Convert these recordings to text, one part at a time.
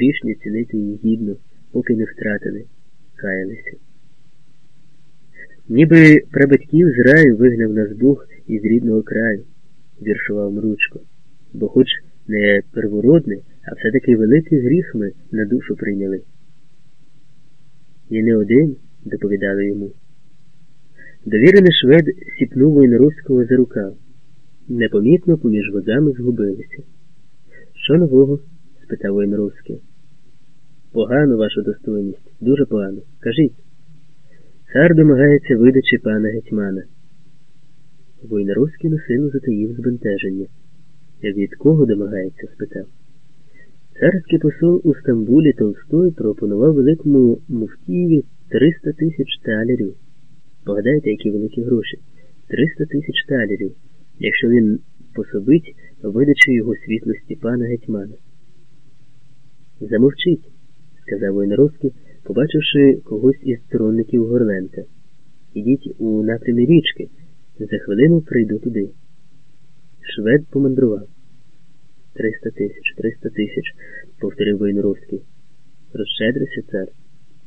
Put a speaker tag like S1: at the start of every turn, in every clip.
S1: грішні цінити її гідно, поки не втратили, каялися. Ніби прабатьків з раю вигнав нас Бог із рідного краю, віршував Мручко, бо хоч не первородний, а все-таки великий гріх ми на душу прийняли. І не один, доповідали йому. Довірений швед сіпнув Войнаровського за рукав. Непомітно поміж возами згубилися. Що нового? спитав Войнаровський. Погано, ваша достойність, дуже погано. Кажіть. Цар домагається видачі пана гетьмана. Войнаровський насилу затаїв збентеження. Від кого домагається? спитав. Царський посол у Стамбулі Толстой пропонував великому муфтієві 300 тисяч талерів. Погадайте, які великі гроші. 300 тисяч талерів, якщо він пособить видачу його світлості пана гетьмана. Замовчіть, сказав Войнаровський, побачивши когось із сторонників Горленка. Ідіть у напрямі річки. За хвилину прийду туди. Швед помандрував. Триста тисяч, триста тисяч, повторив Войнаровський. Розщедрися, цар.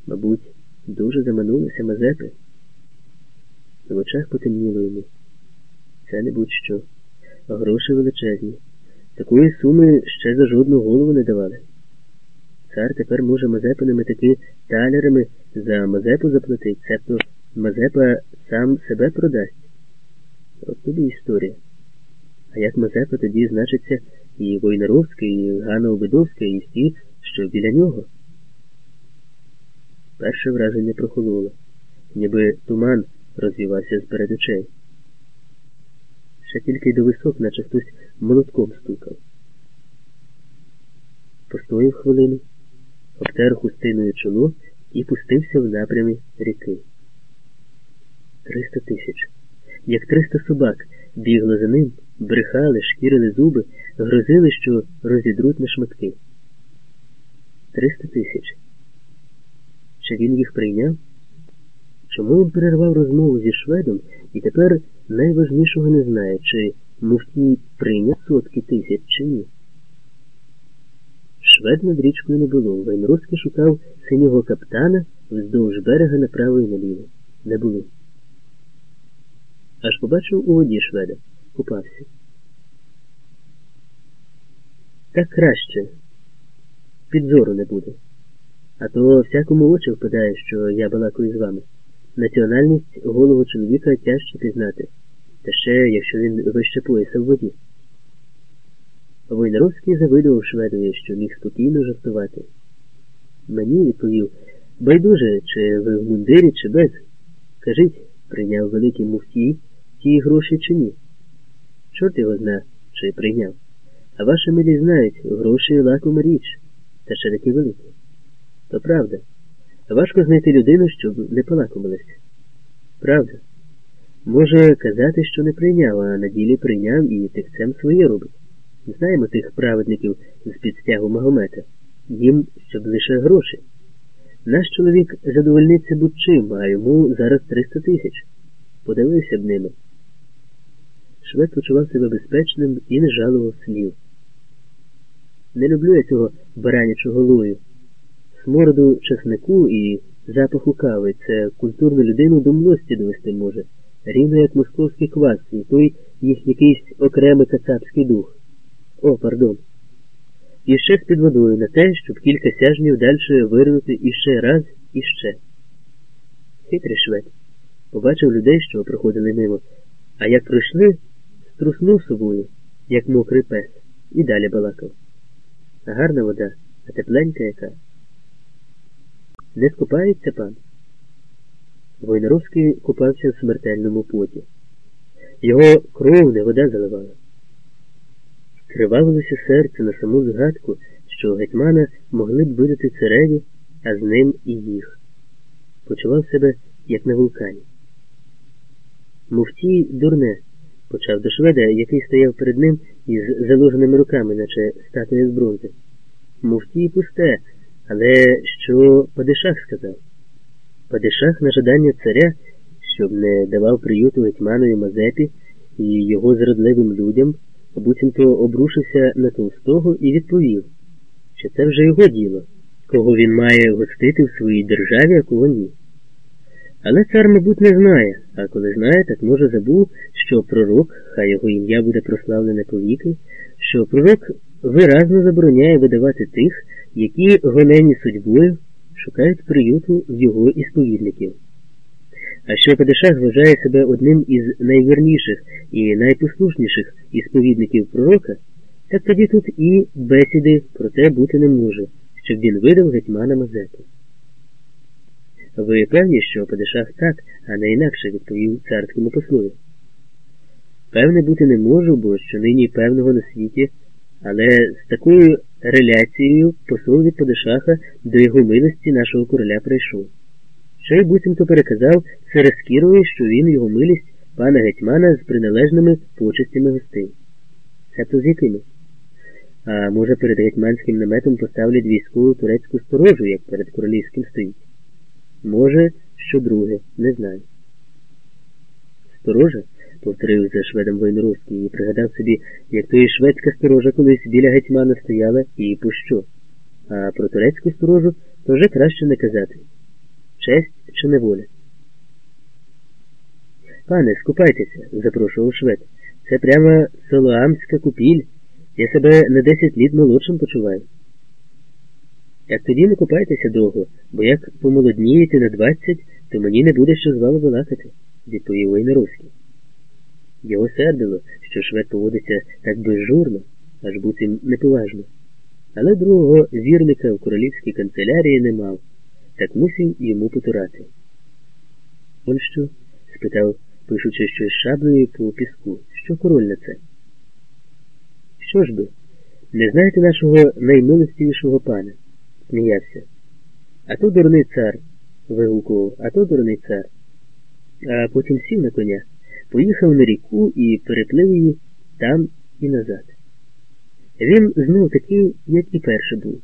S1: Мабуть, дуже заманулися Мазепи. В очах потемніло йому. Це не будь-що. Гроші величезні. Такої суми ще за жодну голову не давали. Цар тепер може Мазепиними таки талерами за Мазепу заплатить, цебто Мазепа сам себе продасть. От тобі історія. А як Мазепа тоді значиться і Войнаровський, і Ганна Обидовська, і всі, що біля нього? Перше враження прохололо, ніби туман розвівався з перед очей. Ще тільки й до висок, наче хтось молотком стукав. Постояв хвилину, обтер хустиною чоло і пустився в напрямі ріки. Триста тисяч. Як триста собак бігло за ним, брехали, шкірили зуби, грозили, що розідруть на шматки. Триста тисяч. Чи він їх прийняв? Чому він перервав розмову зі шведом і тепер найважнішого не знає, чи муфтій прийняв сотки тисяч, чи ні? Швед над річкою не було. Вайнруський шукав синього каптана вздовж берега направо і наліво. Не було. Аж побачив у воді шведа. Купався. Так краще. Підзору не буде. А то всякому очі впадає, що я балакаю з вами. Національність голого чоловіка тяжче пізнати, та ще, якщо він вище пояса в воді. Войнаровський завидував шведові, що міг спокійно жартувати. Мені відповів байдуже, чи ви в мундирі, чи без. Кажіть, прийняв великий муфтій ті гроші чи ні? Чорт його зна, чи прийняв. А ваші милі знають, гроші лакома річ, та ще такі великі. То правда. Важко знайти людину, щоб не полакомилася. Правда. Може казати, що не прийняв, а на ділі прийняв і тихцем своє робить. Знаємо тих праведників з підстягу Магомета. Їм, щоб лише гроші. Наш чоловік задовольниться будь-чим, а йому зараз 300 тисяч. Подивився б ними. Швед почував себе безпечним і не жалував слів. Не люблю я цього баранячого лую. Смороду часнику і запаху кави це культурну людину до млості довести може, рівно як московський квас, і той їх якийсь окремий кацапський дух. О, пардон. І ще з під водою на те, щоб кілька сяжнів далі виринути іще раз і ще. Хитрий швед. Побачив людей, що проходили мимо, а як пройшли, струснув собою, як мокрий пес, і далі балакав. Гарна вода, а тепленька яка. Не скупається пан? Войнаровський купався в смертельному поті. Його кров не вода заливала. Кривавилося серце на саму згадку, що гетьмана могли б видати цареві, а з ним і їх. Почував себе, як на вулкані. Муфтій дурне, почав до шведа, який стояв перед ним із заложеними руками, наче статуя з бронзи. Муфтій пусте, але що Падишах сказав? Падишах на жадання царя, щоб не давав приюту гетьманові Мазепі і його зрадливим людям, буцімто обрушився на Толстого і відповів що це вже його діло, кого він має гостити в своїй державі, а кого ні. Але цар, мабуть, не знає, а коли знає, так може забув, що пророк, хай його ім'я буде прославлене повіки, що пророк виразно забороняє видавати тих, які гонені судьбою шукають приюту в його ісповідників. А що Падишах вважає себе одним із найвірніших і найпослушніших ісповідників пророка, так тоді тут і бесіди про те бути не може, щоб він видав гетьмана Мазепи. Ви певні, що Падишах так, а не інакше відповів царському послові? Певне бути не можу, бо що нині певного на світі, але з такою реляцією посол від Падишаха до його милості нашого короля прийшов. Ще й буцімто переказав Серескірові, що він його милість пана гетьмана з приналежними почестями гостив. Це з якими? А може перед гетьманським наметом поставлять військову турецьку сторожу, як перед королівським стоїть? Може, що друге, не знаю. Сторожа, повторив за шведом Войнаровський і пригадав собі, як то і шведська сторожа колись біля гетьмана стояла і пощо. А про турецьку сторожу то вже краще не казати. Честь чи неволя? Пане, скупайтеся, запрошував швед. Це прямо солоамська купіль. Я себе на десять літ молодшим почуваю. Як тоді не купайтеся довго, бо як помолоднієте на двадцять, то мені не буде що з вами балакати, відповів Войнаровський. Його сердило, що швед поводиться так безжурно, аж буцім неповажно. Але другого вірника в королівській канцелярії не мав, так мусив йому потурати. Он що? спитав, пишучи щось шаблею по піску. Що король на це? Що ж би? Не знаєте нашого наймилостивішого пана? сміявся. А то дурний цар, вигукував, а то дурний цар. А потім сів на коня, поїхав на ріку і переплив її там і назад. Він знов такий, як і перший був.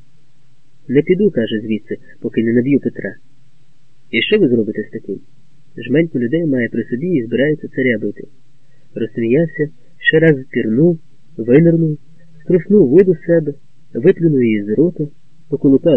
S1: Не піду, каже звідси, поки не наб'ю Петра. І що ви зробите з таким? Жменьку людей має при собі і збирається царя бити. Розсміявся, ще раз пірнув, винирнув, струснув воду себе, виплюнув її з рота, поколупав